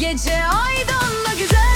Gece aydan da güzel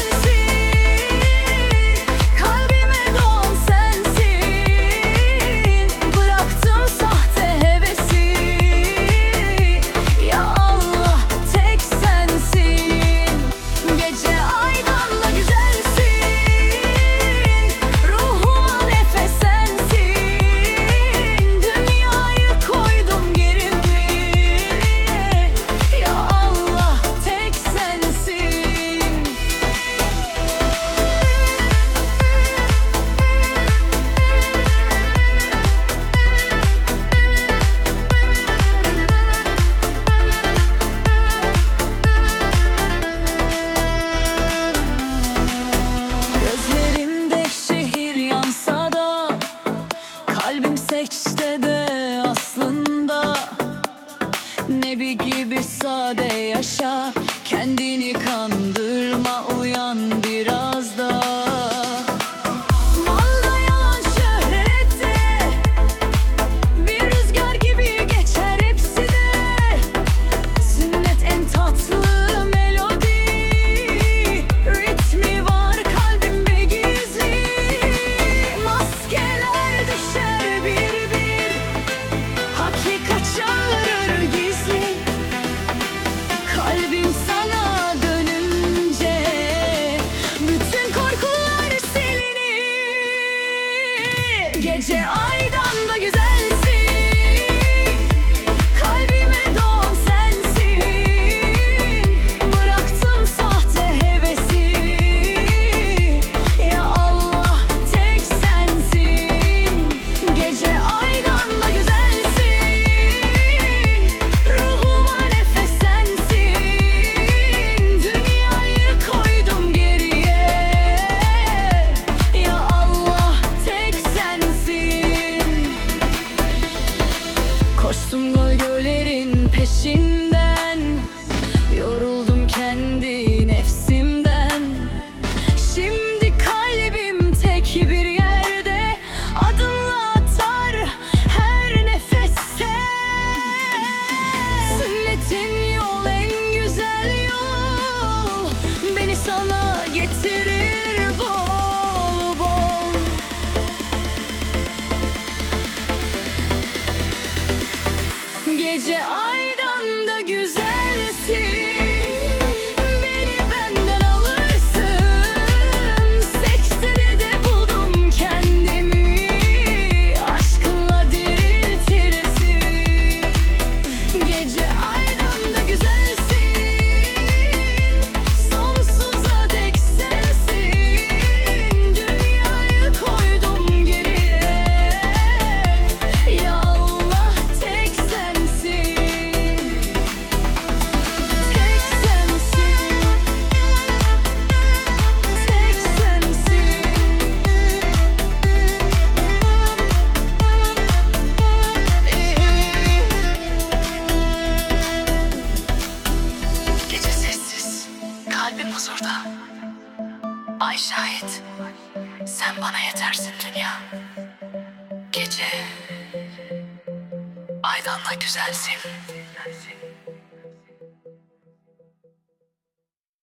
de aslında Nebi gibi sade yaşa. güzel. Ay şahit, sen bana yetersin dünya. Gece, aydanla güzelsin.